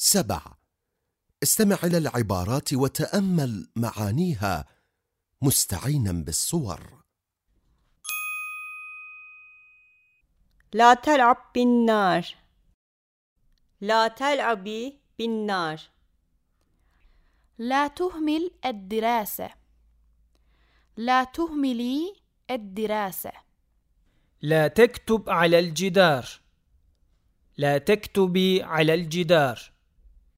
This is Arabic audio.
سبع. استمع إلى العبارات وتأمل معانيها مستعينا بالصور. لا تلعب بالنار. لا تلعبي بالنار. لا تهمل الدراسة. لا تهملي الدراسة. لا تكتب على الجدار. لا تكتبي على الجدار.